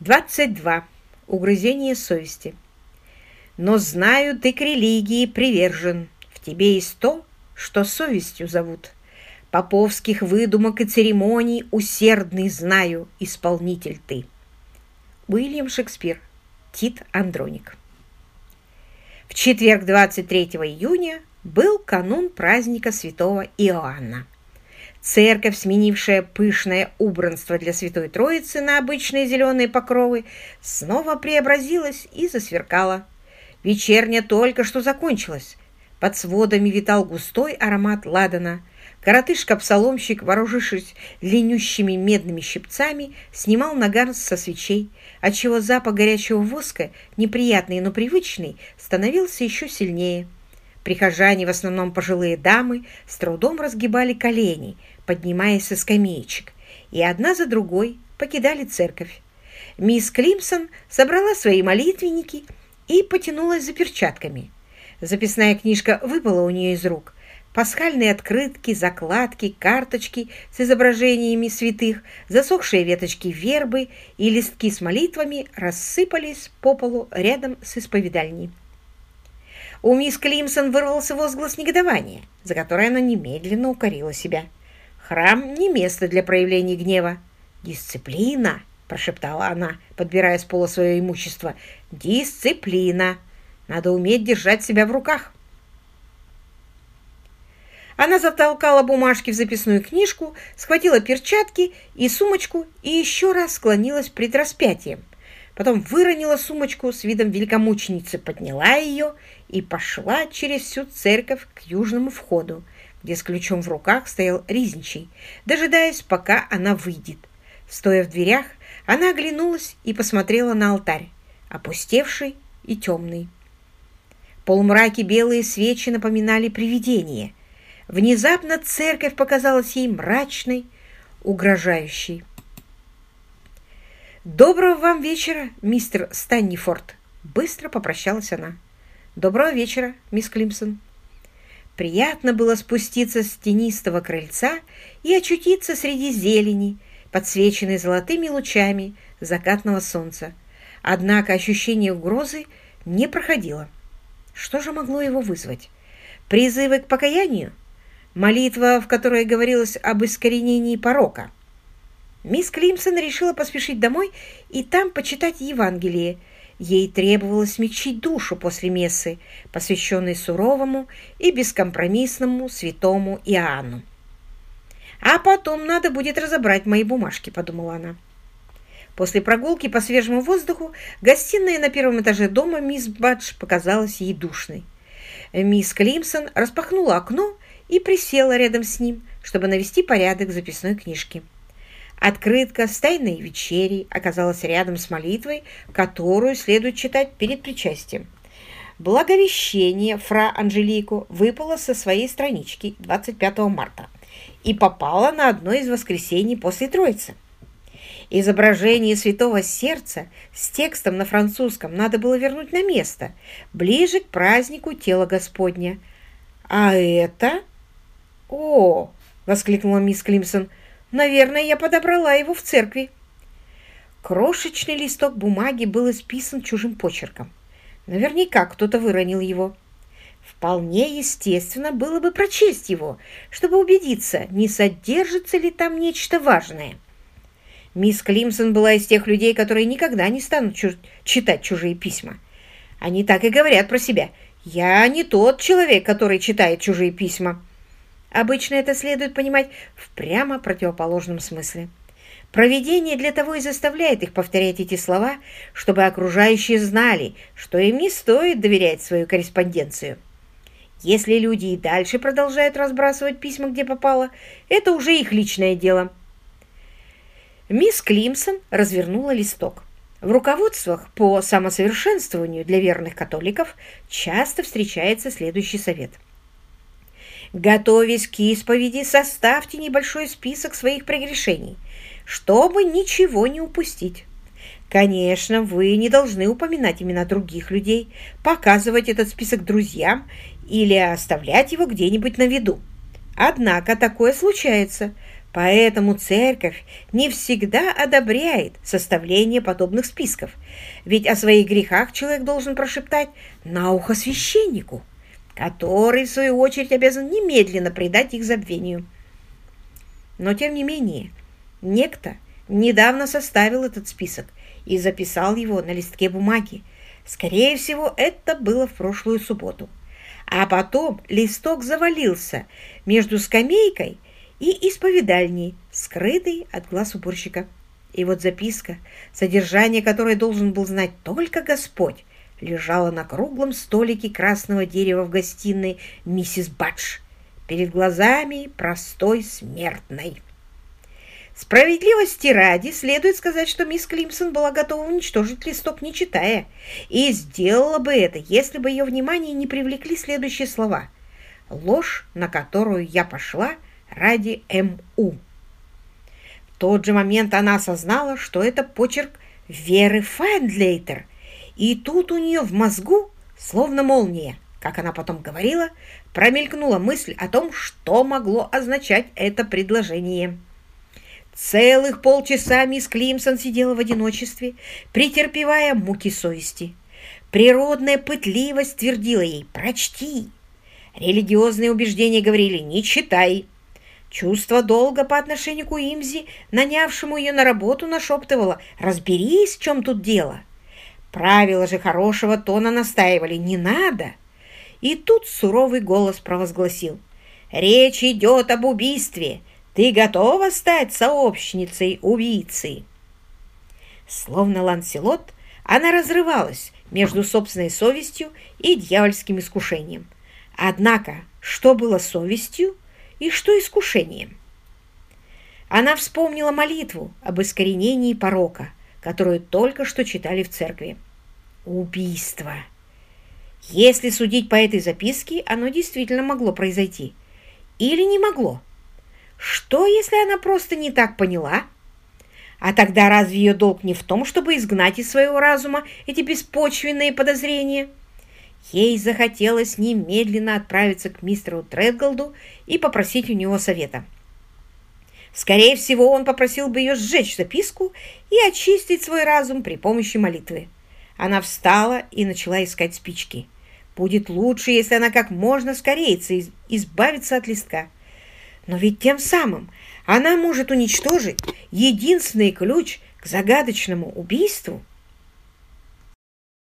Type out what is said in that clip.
22. Угрызение совести. Но знаю, ты к религии привержен. В тебе есть то, что совестью зовут. Поповских выдумок и церемоний усердный знаю, исполнитель ты. Уильям Шекспир. Тит Андроник. В четверг 23 июня был канун праздника святого Иоанна. Церковь, сменившая пышное убранство для Святой Троицы на обычные зеленые покровы, снова преобразилась и засверкала. Вечерня только что закончилась. Под сводами витал густой аромат ладана. Коротышка-псаломщик, вооружившись ленющими медными щипцами, снимал нагар со свечей, отчего запах горячего воска, неприятный, но привычный, становился еще сильнее. Прихожане, в основном пожилые дамы, с трудом разгибали колени, поднимаясь со скамеечек, и одна за другой покидали церковь. Мисс Климсон собрала свои молитвенники и потянулась за перчатками. Записная книжка выпала у нее из рук. Пасхальные открытки, закладки, карточки с изображениями святых, засохшие веточки вербы и листки с молитвами рассыпались по полу рядом с исповедальней. У мисс Климсон вырвался возглас негодования, за который она немедленно укорила себя. Храм не место для проявления гнева. «Дисциплина!» – прошептала она, подбирая с пола свое имущество. «Дисциплина! Надо уметь держать себя в руках!» Она затолкала бумажки в записную книжку, схватила перчатки и сумочку и еще раз склонилась пред распятием – потом выронила сумочку с видом великомученицы, подняла ее и пошла через всю церковь к южному входу, где с ключом в руках стоял Ризничий, дожидаясь, пока она выйдет. Стоя в дверях, она оглянулась и посмотрела на алтарь, опустевший и темный. В полумраке белые свечи напоминали привидение. Внезапно церковь показалась ей мрачной, угрожающей. «Доброго вам вечера, мистер Станнифорд!» Быстро попрощалась она. «Доброго вечера, мисс Климсон!» Приятно было спуститься с тенистого крыльца и очутиться среди зелени, подсвеченной золотыми лучами закатного солнца. Однако ощущение угрозы не проходило. Что же могло его вызвать? Призывы к покаянию? Молитва, в которой говорилось об искоренении порока – Мисс Климсон решила поспешить домой и там почитать Евангелие. Ей требовалось смягчить душу после мессы, посвященной суровому и бескомпромиссному святому Иоанну. «А потом надо будет разобрать мои бумажки», — подумала она. После прогулки по свежему воздуху гостиная на первом этаже дома мисс Бадж показалась ей душной. Мисс Климсон распахнула окно и присела рядом с ним, чтобы навести порядок в записной книжке. Открытка с тайной вечерей оказалась рядом с молитвой, которую следует читать перед причастием. Благовещение фра Анжелику выпало со своей странички 25 марта и попало на одно из воскресений после Троицы. Изображение Святого Сердца с текстом на французском надо было вернуть на место, ближе к празднику Тела Господня. «А это...» «О!» — воскликнула мисс Климсон — Наверное, я подобрала его в церкви. Крошечный листок бумаги был исписан чужим почерком. Наверняка кто-то выронил его. Вполне естественно было бы прочесть его, чтобы убедиться, не содержится ли там нечто важное. Мисс Климсон была из тех людей, которые никогда не станут чуж читать чужие письма. Они так и говорят про себя. «Я не тот человек, который читает чужие письма». Обычно это следует понимать в прямо противоположном смысле. Проведение для того и заставляет их повторять эти слова, чтобы окружающие знали, что им не стоит доверять свою корреспонденцию. Если люди и дальше продолжают разбрасывать письма, где попало, это уже их личное дело. Мисс Климсон развернула листок. В руководствах по самосовершенствованию для верных католиков часто встречается следующий совет – Готовясь к исповеди, составьте небольшой список своих прегрешений, чтобы ничего не упустить. Конечно, вы не должны упоминать имена других людей, показывать этот список друзьям или оставлять его где-нибудь на виду. Однако такое случается, Поэтому церковь не всегда одобряет составление подобных списков, ведь о своих грехах человек должен прошептать на ухо священнику, который, в свою очередь, обязан немедленно предать их забвению. Но, тем не менее, некто недавно составил этот список и записал его на листке бумаги. Скорее всего, это было в прошлую субботу. А потом листок завалился между скамейкой и исповедальней, скрытый от глаз уборщика. И вот записка, содержание которой должен был знать только Господь, лежала на круглом столике красного дерева в гостиной миссис Бадж, перед глазами простой смертной. Справедливости ради следует сказать, что мисс Климсон была готова уничтожить листок, не читая, и сделала бы это, если бы ее внимание не привлекли следующие слова. «Ложь, на которую я пошла, ради МУ. В тот же момент она осознала, что это почерк Веры Файндлейтер, и тут у нее в мозгу, словно молния, как она потом говорила, промелькнула мысль о том, что могло означать это предложение. Целых полчаса мисс Климсон сидела в одиночестве, претерпевая муки совести. Природная пытливость твердила ей «прочти». Религиозные убеждения говорили «не читай». Чувство долга по отношению к Уимзи, нанявшему ее на работу, нашептывало «Разберись, в чем тут дело». Правила же хорошего тона настаивали «Не надо». И тут суровый голос провозгласил «Речь идет об убийстве. Ты готова стать сообщницей убийцы?» Словно Ланселот, она разрывалась между собственной совестью и дьявольским искушением. Однако, что было совестью, и что искушением. Она вспомнила молитву об искоренении порока, которую только что читали в церкви. Убийство. Если судить по этой записке, оно действительно могло произойти. Или не могло. Что, если она просто не так поняла? А тогда разве ее долг не в том, чтобы изгнать из своего разума эти беспочвенные подозрения? Ей захотелось немедленно отправиться к мистеру Тредголду и попросить у него совета. Скорее всего, он попросил бы ее сжечь записку и очистить свой разум при помощи молитвы. Она встала и начала искать спички. Будет лучше, если она как можно скорее избавится от листка. Но ведь тем самым она может уничтожить единственный ключ к загадочному убийству –